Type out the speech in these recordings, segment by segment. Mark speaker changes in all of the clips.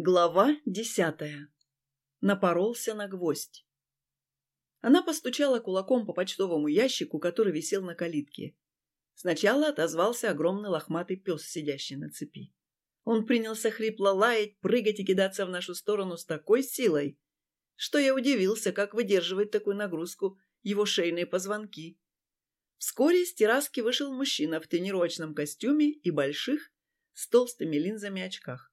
Speaker 1: Глава десятая. Напоролся на гвоздь. Она постучала кулаком по почтовому ящику, который висел на калитке. Сначала отозвался огромный лохматый пес, сидящий на цепи. Он принялся хрипло лаять, прыгать и кидаться в нашу сторону с такой силой, что я удивился, как выдерживает такую нагрузку его шейные позвонки. Вскоре с терраски вышел мужчина в тренировочном костюме и больших, с толстыми линзами очках.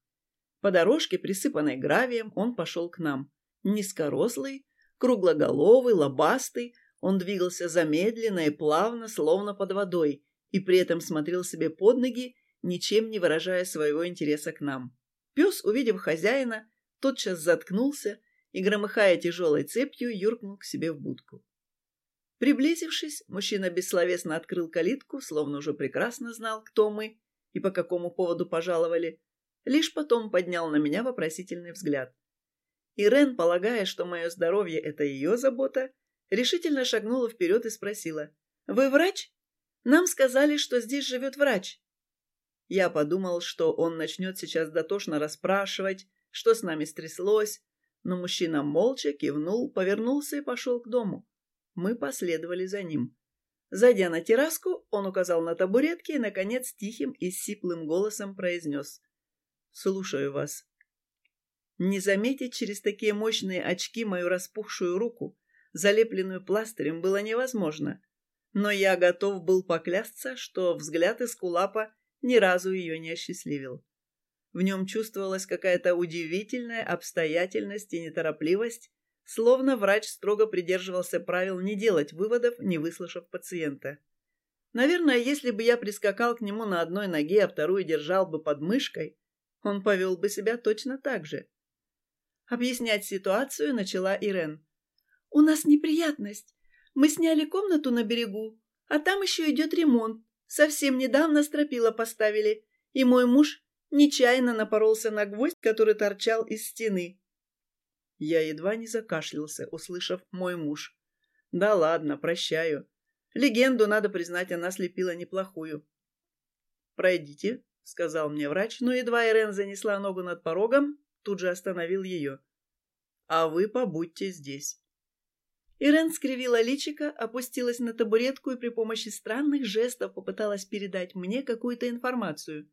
Speaker 1: По дорожке, присыпанной гравием, он пошел к нам. Низкорослый, круглоголовый, лобастый, он двигался замедленно и плавно, словно под водой, и при этом смотрел себе под ноги, ничем не выражая своего интереса к нам. Пес, увидев хозяина, тотчас заткнулся и, громыхая тяжелой цепью, юркнул к себе в будку. Приблизившись, мужчина бессловесно открыл калитку, словно уже прекрасно знал, кто мы и по какому поводу пожаловали, лишь потом поднял на меня вопросительный взгляд. Ирен, полагая, что мое здоровье – это ее забота, решительно шагнула вперед и спросила. «Вы врач? Нам сказали, что здесь живет врач». Я подумал, что он начнет сейчас дотошно расспрашивать, что с нами стряслось, но мужчина молча кивнул, повернулся и пошел к дому. Мы последовали за ним. Зайдя на терраску, он указал на табуретки и, наконец, тихим и сиплым голосом произнес. Слушаю вас. Не заметить через такие мощные очки мою распухшую руку, залепленную пластырем, было невозможно. Но я готов был поклясться, что взгляд из кулапа ни разу ее не осчастливил. В нем чувствовалась какая-то удивительная обстоятельность и неторопливость, словно врач строго придерживался правил не делать выводов, не выслушав пациента. Наверное, если бы я прискакал к нему на одной ноге, а вторую держал бы под мышкой, он повел бы себя точно так же. Объяснять ситуацию начала Ирен. «У нас неприятность. Мы сняли комнату на берегу, а там еще идет ремонт. Совсем недавно стропила поставили, и мой муж нечаянно напоролся на гвоздь, который торчал из стены». Я едва не закашлялся, услышав «мой муж». «Да ладно, прощаю. Легенду, надо признать, она слепила неплохую». «Пройдите», — сказал мне врач, но едва Ирен занесла ногу над порогом, тут же остановил ее. «А вы побудьте здесь». Ирен скривила личико, опустилась на табуретку и при помощи странных жестов попыталась передать мне какую-то информацию.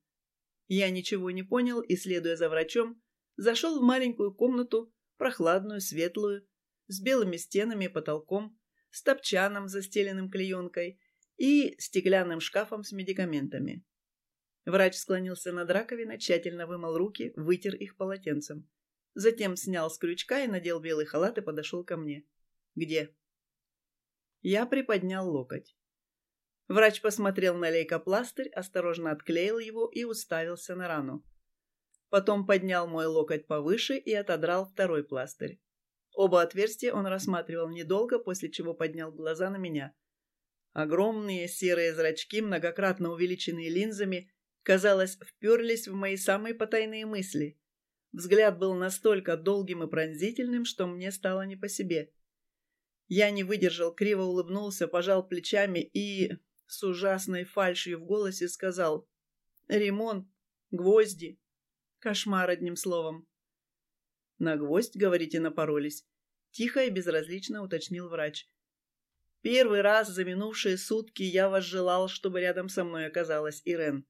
Speaker 1: Я ничего не понял и, следуя за врачом, зашел в маленькую комнату, прохладную, светлую, с белыми стенами и потолком, с топчаном, застеленным клеенкой и стеклянным шкафом с медикаментами. Врач склонился над раковиной, тщательно вымыл руки, вытер их полотенцем. Затем снял с крючка и надел белый халат и подошел ко мне. «Где?» Я приподнял локоть. Врач посмотрел на лейкопластырь, осторожно отклеил его и уставился на рану. Потом поднял мой локоть повыше и отодрал второй пластырь. Оба отверстия он рассматривал недолго, после чего поднял глаза на меня. Огромные серые зрачки, многократно увеличенные линзами, казалось, вперлись в мои самые потайные мысли. Взгляд был настолько долгим и пронзительным, что мне стало не по себе. Я не выдержал, криво улыбнулся, пожал плечами и с ужасной фальшью в голосе сказал «Ремонт, гвозди, кошмар одним словом». «На гвоздь, говорите, напоролись?» Тихо и безразлично уточнил врач. Первый раз за минувшие сутки я возжелал, чтобы рядом со мной оказалась Ирен.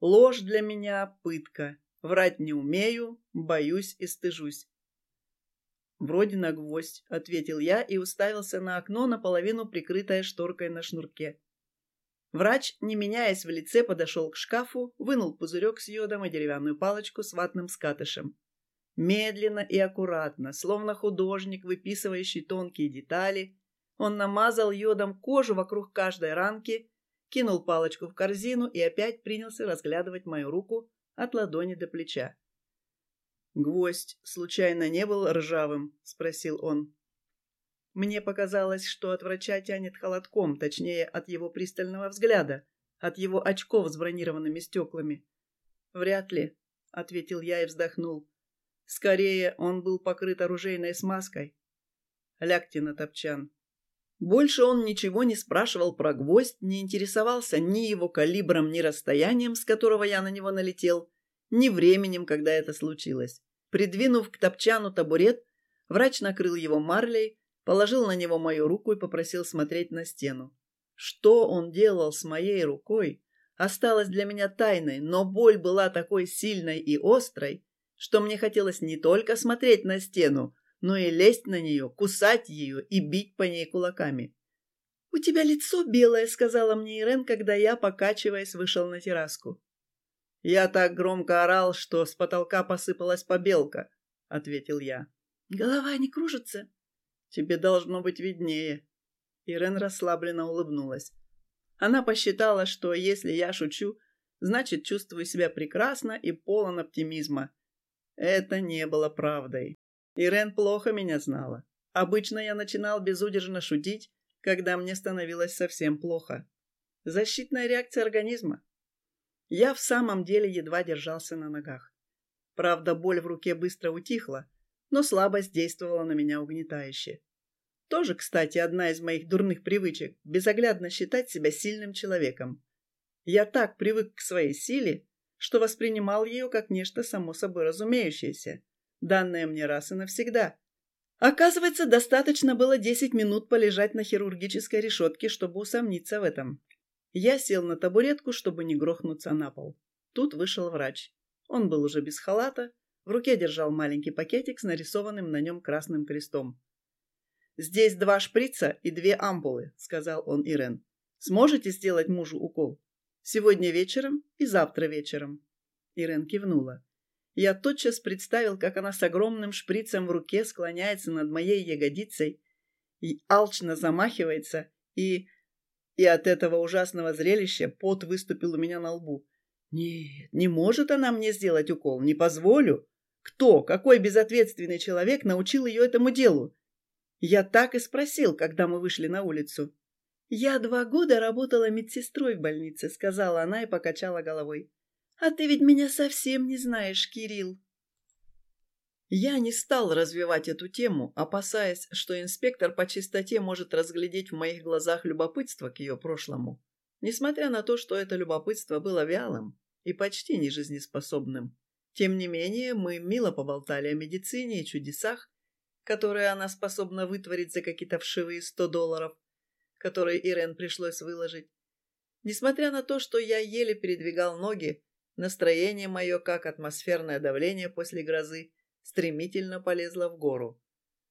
Speaker 1: Ложь для меня — пытка. Врать не умею, боюсь и стыжусь. «Вроде на гвоздь», — ответил я и уставился на окно, наполовину прикрытое шторкой на шнурке. Врач, не меняясь в лице, подошел к шкафу, вынул пузырек с йодом и деревянную палочку с ватным скатышем. Медленно и аккуратно, словно художник, выписывающий тонкие детали, он намазал йодом кожу вокруг каждой ранки кинул палочку в корзину и опять принялся разглядывать мою руку от ладони до плеча. «Гвоздь случайно не был ржавым?» — спросил он. Мне показалось, что от врача тянет холодком, точнее, от его пристального взгляда, от его очков с бронированными стеклами. «Вряд ли», — ответил я и вздохнул. «Скорее, он был покрыт оружейной смазкой. Лягте на топчан». Больше он ничего не спрашивал про гвоздь, не интересовался ни его калибром, ни расстоянием, с которого я на него налетел, ни временем, когда это случилось. Придвинув к топчану табурет, врач накрыл его марлей, положил на него мою руку и попросил смотреть на стену. Что он делал с моей рукой, осталось для меня тайной, но боль была такой сильной и острой, что мне хотелось не только смотреть на стену, но и лезть на нее, кусать ее и бить по ней кулаками. «У тебя лицо белое», — сказала мне Ирен, когда я, покачиваясь, вышел на терраску. «Я так громко орал, что с потолка посыпалась побелка», — ответил я. «Голова не кружится?» «Тебе должно быть виднее». Ирен расслабленно улыбнулась. Она посчитала, что если я шучу, значит, чувствую себя прекрасно и полон оптимизма. Это не было правдой. Ирен плохо меня знала. Обычно я начинал безудержно шутить, когда мне становилось совсем плохо. Защитная реакция организма. Я в самом деле едва держался на ногах. Правда, боль в руке быстро утихла, но слабость действовала на меня угнетающе. Тоже, кстати, одна из моих дурных привычек – безоглядно считать себя сильным человеком. Я так привык к своей силе, что воспринимал ее как нечто само собой разумеющееся, данное мне раз и навсегда. Оказывается, достаточно было 10 минут полежать на хирургической решетке, чтобы усомниться в этом. Я сел на табуретку, чтобы не грохнуться на пол. Тут вышел врач. Он был уже без халата, в руке держал маленький пакетик с нарисованным на нем красным крестом. «Здесь два шприца и две ампулы», — сказал он Ирен. «Сможете сделать мужу укол? Сегодня вечером и завтра вечером». Ирен кивнула. Я тотчас представил, как она с огромным шприцем в руке склоняется над моей ягодицей и алчно замахивается, и... И от этого ужасного зрелища пот выступил у меня на лбу. Нет, не может она мне сделать укол, не позволю. Кто, какой безответственный человек научил ее этому делу? Я так и спросил, когда мы вышли на улицу. «Я два года работала медсестрой в больнице», — сказала она и покачала головой. «А ты ведь меня совсем не знаешь, Кирилл». Я не стал развивать эту тему, опасаясь, что инспектор по чистоте может разглядеть в моих глазах любопытство к ее прошлому, несмотря на то, что это любопытство было вялым и почти нежизнеспособным. Тем не менее, мы мило поболтали о медицине и чудесах, которые она способна вытворить за какие-то вшивые сто долларов, которые Ирен пришлось выложить. Несмотря на то, что я еле передвигал ноги, настроение мое, как атмосферное давление после грозы, стремительно полезло в гору.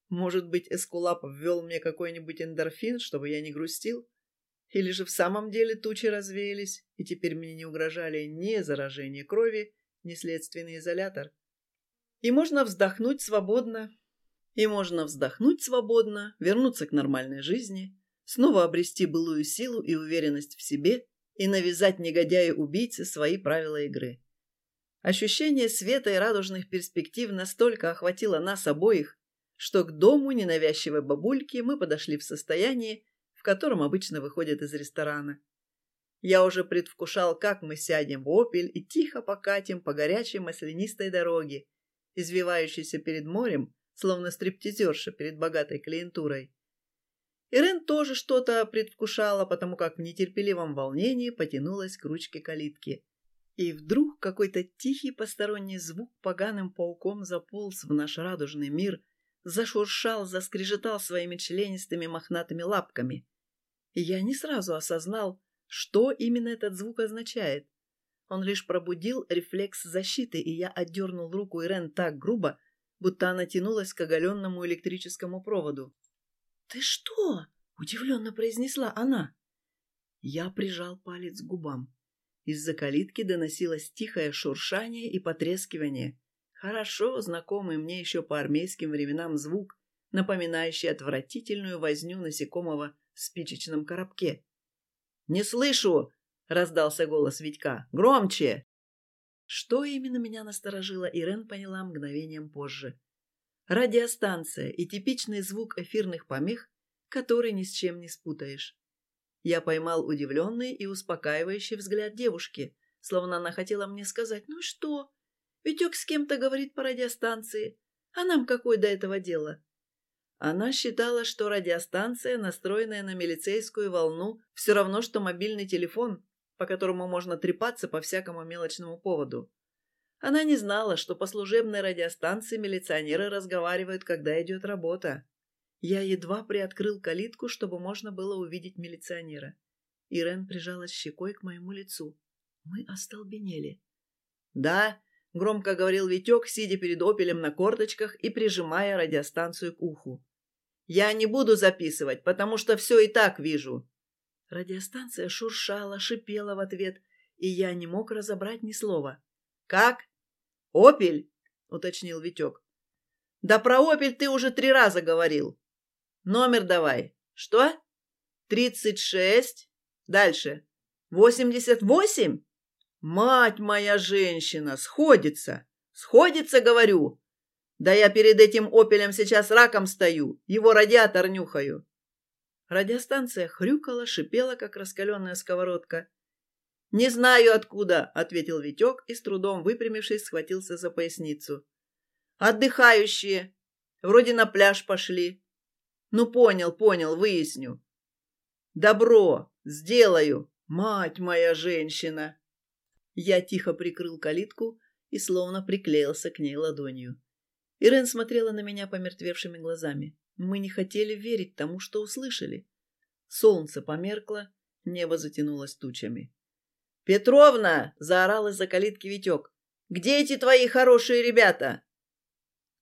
Speaker 1: Может быть, Эскулап ввел мне какой-нибудь эндорфин, чтобы я не грустил? Или же в самом деле тучи развеялись, и теперь мне не угрожали ни заражение крови, ни следственный изолятор? И можно вздохнуть свободно, и можно вздохнуть свободно, вернуться к нормальной жизни, снова обрести былую силу и уверенность в себе и навязать негодяю-убийце свои правила игры. Ощущение света и радужных перспектив настолько охватило нас обоих, что к дому ненавязчивой бабульки мы подошли в состоянии, в котором обычно выходят из ресторана. Я уже предвкушал, как мы сядем в «Опель» и тихо покатим по горячей маслянистой дороге, извивающейся перед морем, словно стриптизерша перед богатой клиентурой. Ирен тоже что-то предвкушала, потому как в нетерпеливом волнении потянулась к ручке калитки. И вдруг какой-то тихий посторонний звук поганым пауком заполз в наш радужный мир, зашуршал, заскрежетал своими членистыми мохнатыми лапками. И я не сразу осознал, что именно этот звук означает. Он лишь пробудил рефлекс защиты, и я отдернул руку Ирен так грубо, будто она тянулась к оголенному электрическому проводу. «Ты что?» — удивленно произнесла она. Я прижал палец к губам. Из-за калитки доносилось тихое шуршание и потрескивание. Хорошо знакомый мне еще по армейским временам звук, напоминающий отвратительную возню насекомого в спичечном коробке. «Не слышу!» — раздался голос Витька. «Громче!» Что именно меня насторожило, Ирен поняла мгновением позже. Радиостанция и типичный звук эфирных помех, который ни с чем не спутаешь. Я поймал удивленный и успокаивающий взгляд девушки, словно она хотела мне сказать «Ну что? Витек с кем-то говорит по радиостанции, а нам какое до этого дело?» Она считала, что радиостанция, настроенная на милицейскую волну, все равно, что мобильный телефон, по которому можно трепаться по всякому мелочному поводу. Она не знала, что по служебной радиостанции милиционеры разговаривают, когда идет работа. Я едва приоткрыл калитку, чтобы можно было увидеть милиционера. Ирен прижалась щекой к моему лицу. Мы остолбенели. «Да», — громко говорил Витек, сидя перед «Опелем» на корточках и прижимая радиостанцию к уху. «Я не буду записывать, потому что все и так вижу». Радиостанция шуршала, шипела в ответ, и я не мог разобрать ни слова. «Как? Опель?» — уточнил Витек. «Да про Опель ты уже три раза говорил. Номер давай. Что? Тридцать шесть. Дальше. Восемьдесят восемь? Мать моя женщина, сходится. Сходится, говорю. Да я перед этим «Опелем» сейчас раком стою, его радиатор нюхаю. Радиостанция хрюкала, шипела, как раскаленная сковородка. «Не знаю откуда», — ответил Витек и, с трудом выпрямившись, схватился за поясницу. «Отдыхающие. Вроде на пляж пошли. Ну, понял, понял, выясню. Добро, сделаю, мать моя женщина. Я тихо прикрыл калитку и словно приклеился к ней ладонью. Ирен смотрела на меня помертвевшими глазами. Мы не хотели верить тому, что услышали. Солнце померкло, небо затянулось тучами. «Петровна!» — заорал из-за калитки Витек. «Где эти твои хорошие ребята?»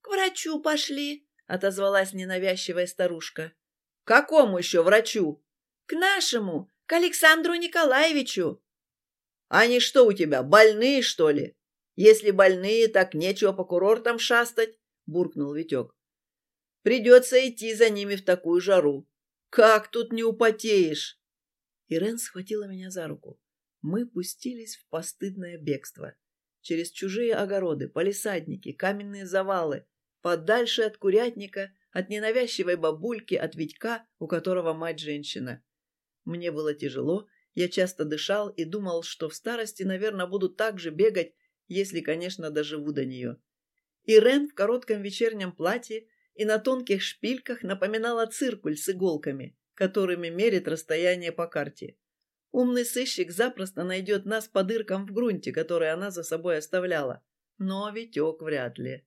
Speaker 2: «К врачу пошли», — отозвалась ненавязчивая старушка.
Speaker 1: — Какому еще врачу?
Speaker 2: — К нашему, к Александру Николаевичу.
Speaker 1: — Они что у тебя, больные, что ли? Если больные, так нечего по курортам шастать, — буркнул Витек. — Придется идти за ними в такую жару. Как тут не употеешь? Ирен схватила меня за руку. Мы пустились в постыдное бегство. Через чужие огороды, полисадники, каменные завалы — подальше от курятника, от ненавязчивой бабульки, от Витька, у которого мать женщина. Мне было тяжело, я часто дышал и думал, что в старости, наверное, буду так же бегать, если, конечно, доживу до нее. Ирен в коротком вечернем платье и на тонких шпильках напоминала циркуль с иголками, которыми мерит расстояние по карте. Умный сыщик запросто найдет нас по дыркам в грунте, которые она за собой оставляла. Но Витек вряд ли.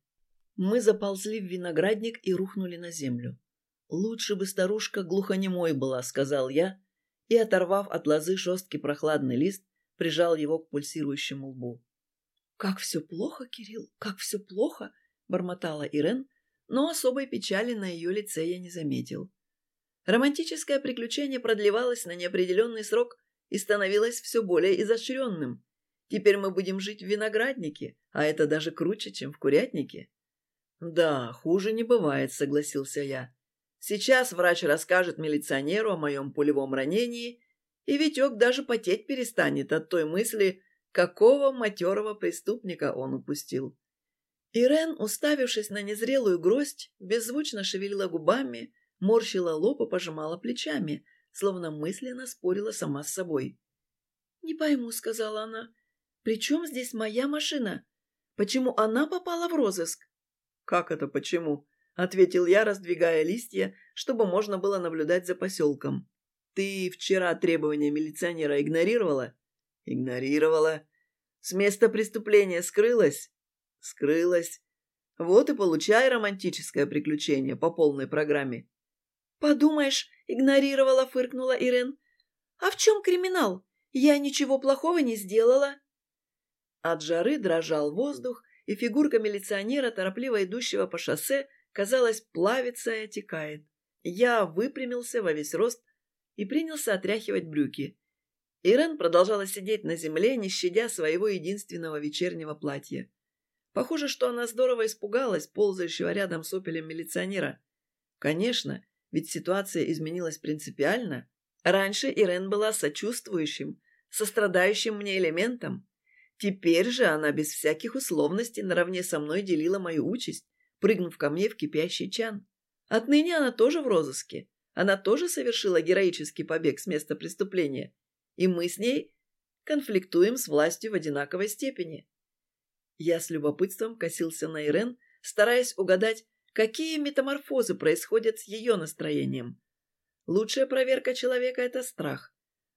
Speaker 1: Мы заползли в виноградник и рухнули на землю. «Лучше бы старушка глухонемой была», — сказал я, и, оторвав от лозы жесткий прохладный лист, прижал его к пульсирующему лбу. «Как все плохо, Кирилл, как все плохо!» — бормотала Ирен, но особой печали на ее лице я не заметил. Романтическое приключение продлевалось на неопределенный срок и становилось все более изощренным. Теперь мы будем жить в винограднике, а это даже круче, чем в курятнике. «Да, хуже не бывает», — согласился я. «Сейчас врач расскажет милиционеру о моем пулевом ранении, и Витек даже потеть перестанет от той мысли, какого матерого преступника он упустил». Ирен, уставившись на незрелую гроздь, беззвучно шевелила губами, морщила лоб и пожимала плечами, словно мысленно спорила сама с собой. «Не пойму», — сказала она, — «при чем здесь моя машина? Почему она попала в розыск?» «Как это почему?» — ответил я, раздвигая листья, чтобы можно было наблюдать за поселком. «Ты вчера требования милиционера игнорировала?» «Игнорировала. С места преступления скрылась?» «Скрылась. Вот и получай романтическое приключение по полной программе».
Speaker 2: «Подумаешь, игнорировала», — фыркнула Ирен. «А в чем криминал? Я ничего плохого не сделала».
Speaker 1: От жары дрожал воздух, и фигурка милиционера, торопливо идущего по шоссе, казалось, плавится и отекает. Я выпрямился во весь рост и принялся отряхивать брюки. Ирен продолжала сидеть на земле, не щадя своего единственного вечернего платья. Похоже, что она здорово испугалась ползающего рядом с опелем милиционера. Конечно, ведь ситуация изменилась принципиально. Раньше Ирен была сочувствующим, сострадающим мне элементом, Теперь же она без всяких условностей наравне со мной делила мою участь, прыгнув ко мне в кипящий чан. Отныне она тоже в розыске. Она тоже совершила героический побег с места преступления. И мы с ней конфликтуем с властью в одинаковой степени. Я с любопытством косился на Ирен, стараясь угадать, какие метаморфозы происходят с ее настроением. Лучшая проверка человека – это страх.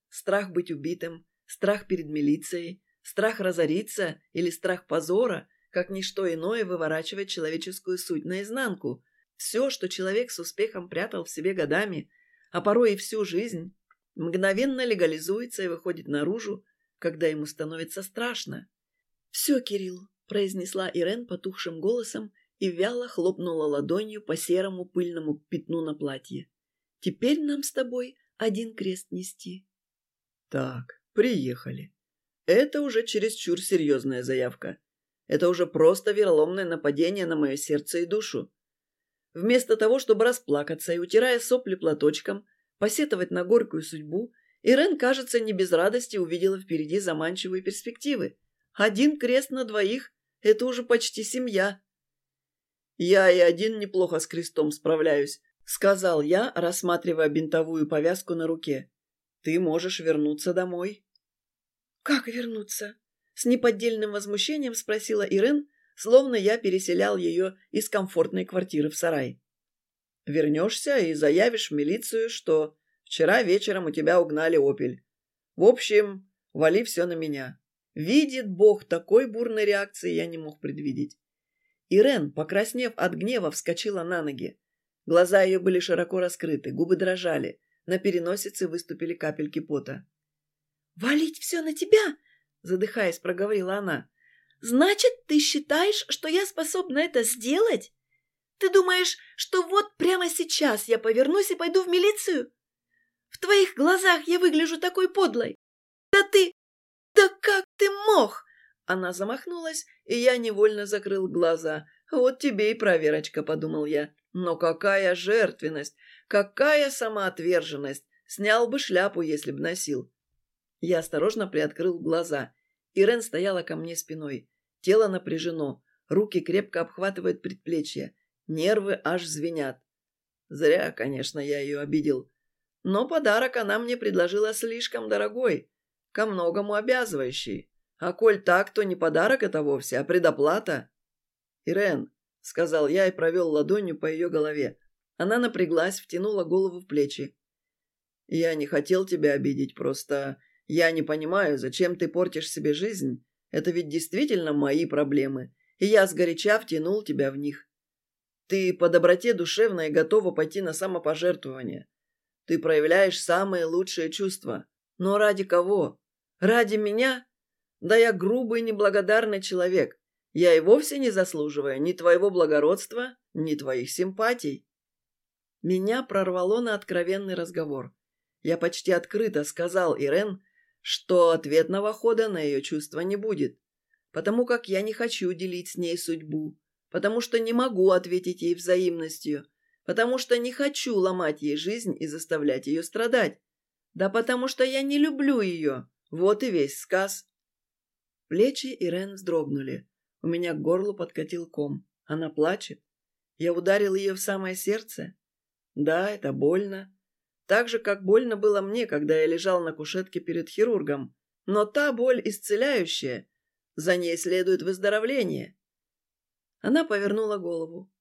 Speaker 1: Страх быть убитым, страх перед милицией, Страх разориться или страх позора, как ничто иное, выворачивает человеческую суть наизнанку. Все, что человек с успехом прятал в себе годами, а порой и всю жизнь, мгновенно легализуется и выходит наружу, когда ему становится страшно. «Все, Кирилл», — произнесла Ирен потухшим голосом и вяло хлопнула ладонью по серому пыльному пятну на платье. «Теперь нам с тобой один крест нести». «Так, приехали. Это уже чересчур серьезная заявка. Это уже просто вероломное нападение на мое сердце и душу. Вместо того, чтобы расплакаться и, утирая сопли платочком, посетовать на горькую судьбу, Ирен, кажется, не без радости увидела впереди заманчивые перспективы. Один крест на двоих — это уже почти семья. «Я и один неплохо с крестом справляюсь», — сказал я, рассматривая бинтовую повязку на руке. «Ты можешь вернуться домой».
Speaker 2: «Как вернуться?» — с неподдельным возмущением спросила Ирен, словно я переселял ее из комфортной квартиры в сарай.
Speaker 1: «Вернешься и заявишь в милицию, что вчера вечером у тебя угнали «Опель». В общем, вали все на меня. Видит Бог, такой бурной реакции я не мог предвидеть. Ирен, покраснев от гнева, вскочила на ноги. Глаза ее были широко раскрыты, губы дрожали, на переносице выступили капельки пота.
Speaker 2: «Валить все на тебя?» — задыхаясь, проговорила она. «Значит, ты считаешь, что я способна это сделать? Ты думаешь, что вот прямо сейчас я повернусь и пойду в милицию? В твоих глазах я выгляжу такой подлой. Да ты... Да как ты мог?»
Speaker 1: Она замахнулась, и я невольно закрыл глаза. «Вот тебе и проверочка», — подумал я. «Но какая жертвенность! Какая самоотверженность! Снял бы шляпу, если б носил». Я осторожно приоткрыл глаза. Ирен стояла ко мне спиной. Тело напряжено, руки крепко обхватывают предплечья, нервы аж звенят. Зря, конечно, я ее обидел. Но подарок она мне предложила слишком дорогой, ко многому обязывающий. А коль так, то не подарок это вовсе, а предоплата. «Ирен», — сказал я и провел ладонью по ее голове. Она напряглась, втянула голову в плечи. «Я не хотел тебя обидеть, просто я не понимаю, зачем ты портишь себе жизнь. Это ведь действительно мои проблемы, и я сгоряча втянул тебя в них. Ты по доброте душевной готова пойти на самопожертвование. Ты проявляешь самые лучшие чувства. Но ради кого? Ради меня? Да я грубый неблагодарный человек. Я и вовсе не заслуживаю ни твоего благородства, ни твоих симпатий. Меня прорвало на откровенный разговор. Я почти открыто сказал Ирен, что ответного хода на ее чувства не будет, потому как я не хочу делить с ней судьбу, потому что не могу ответить ей взаимностью, потому что не хочу ломать ей жизнь и заставлять ее страдать, да потому что я не люблю ее. Вот и весь сказ. Плечи Ирен вздрогнули. У меня к горлу подкатил ком. Она плачет. Я ударил ее в самое сердце. Да, это больно. Так же, как больно было мне, когда я лежал на кушетке перед хирургом. Но та боль исцеляющая. За ней следует выздоровление. Она повернула голову.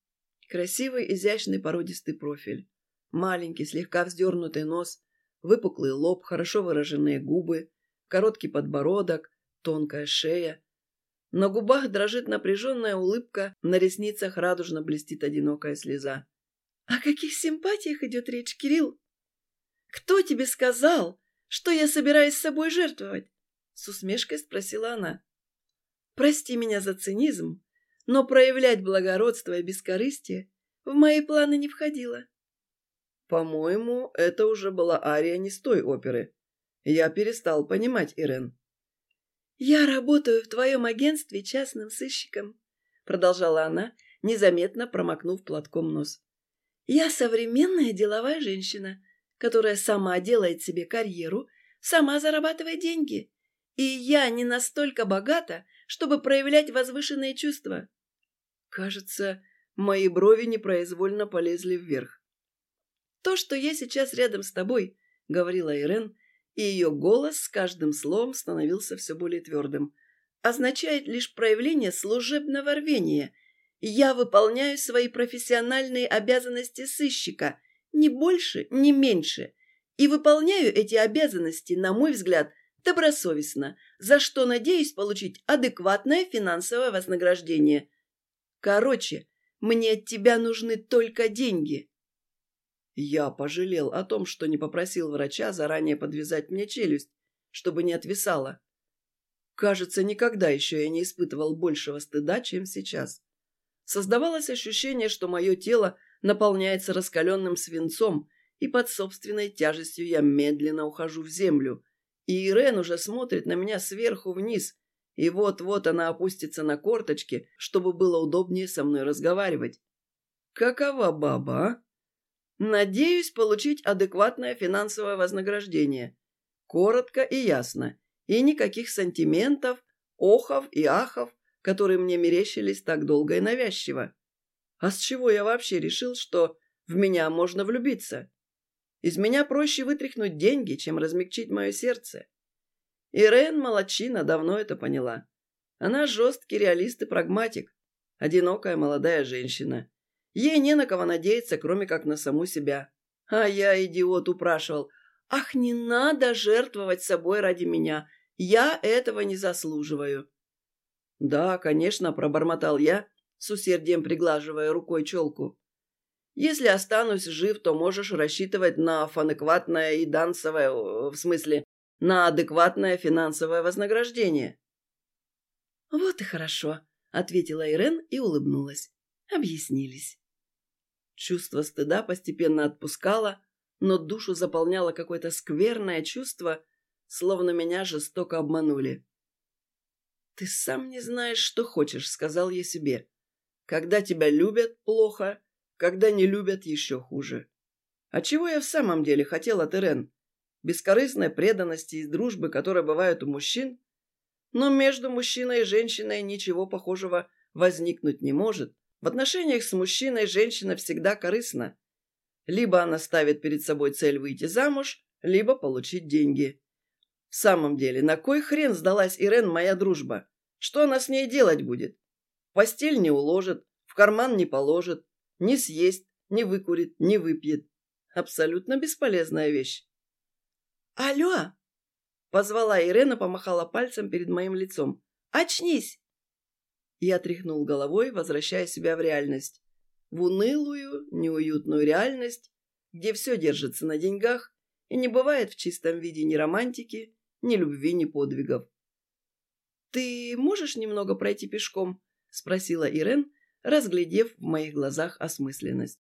Speaker 1: Красивый, изящный, породистый профиль. Маленький, слегка вздернутый нос, выпуклый лоб, хорошо выраженные губы, короткий подбородок, тонкая шея. На губах дрожит напряженная улыбка, на ресницах радужно блестит одинокая слеза.
Speaker 2: «О каких симпатиях идет речь, Кирилл? Кто тебе сказал, что я собираюсь с собой жертвовать?» С усмешкой спросила она. «Прости меня за цинизм, но проявлять благородство и бескорыстие в мои планы не входило».
Speaker 1: «По-моему, это уже была ария не с той оперы. Я перестал понимать, Ирен.
Speaker 2: «Я работаю в твоем агентстве частным сыщиком», — продолжала она, незаметно промокнув платком нос. «Я современная деловая женщина, которая сама делает себе карьеру, сама зарабатывает деньги. И я не настолько богата, чтобы проявлять возвышенные чувства».
Speaker 1: Кажется, мои брови непроизвольно полезли вверх.
Speaker 2: «То, что я сейчас рядом с тобой», — говорила Ирен, — и ее голос с каждым словом становился все более твердым, означает лишь проявление служебного рвения. Я выполняю свои профессиональные обязанности сыщика, ни больше, ни меньше, и выполняю эти обязанности, на мой взгляд, добросовестно, за что надеюсь получить адекватное финансовое вознаграждение. Короче, мне от тебя нужны только деньги.
Speaker 1: Я пожалел о том, что не попросил врача заранее подвязать мне челюсть, чтобы не отвисала. Кажется, никогда еще я не испытывал большего стыда, чем сейчас. Создавалось ощущение, что мое тело наполняется раскаленным свинцом, и под собственной тяжестью я медленно ухожу в землю. И Ирен уже смотрит на меня сверху вниз, и вот-вот она опустится на корточки, чтобы было удобнее со мной разговаривать. Какова баба, а? Надеюсь получить адекватное финансовое вознаграждение. Коротко и ясно. И никаких сантиментов, охов и ахов, которые мне мерещились так долго и навязчиво. А с чего я вообще решил, что в меня можно влюбиться? Из меня проще вытряхнуть деньги, чем размягчить мое сердце. Ирен Молодчина давно это поняла. Она жесткий реалист и прагматик. Одинокая молодая женщина. Ей не на кого надеяться, кроме как на саму себя. А я, идиот, упрашивал. «Ах, не надо жертвовать собой ради меня. Я этого не заслуживаю». «Да, конечно», — пробормотал я, с усердием приглаживая рукой челку. «Если останусь жив, то можешь рассчитывать на фанекватное и дансовое, в смысле, на адекватное финансовое вознаграждение».
Speaker 2: «Вот и хорошо», — ответила Ирен и улыбнулась. Объяснились.
Speaker 1: Чувство стыда постепенно отпускало, но душу заполняло какое-то скверное чувство, словно меня жестоко обманули. «Ты сам не знаешь, что хочешь», — сказал я себе. «Когда тебя любят, плохо, когда не любят, еще хуже». А чего я в самом деле хотел от Ирен? Бескорыстной преданности и дружбы, которая бывает у мужчин? Но между мужчиной и женщиной ничего похожего возникнуть не может. В отношениях с мужчиной женщина всегда корыстна. Либо она ставит перед собой цель выйти замуж, либо получить деньги. В самом деле, на кой хрен сдалась Ирен моя дружба? Что она с ней делать будет? В постель не уложит, в карман не положит, не съест, не выкурит, не выпьет. Абсолютно бесполезная вещь.
Speaker 2: «Алло!» — позвала Ирена, помахала пальцем перед моим лицом. «Очнись!»
Speaker 1: Я тряхнул головой, возвращая себя в реальность. В унылую, неуютную реальность, где все держится на деньгах и не бывает в чистом виде ни романтики, ни любви, ни подвигов.
Speaker 2: «Ты можешь немного пройти пешком?» — спросила Ирен, разглядев в моих глазах осмысленность.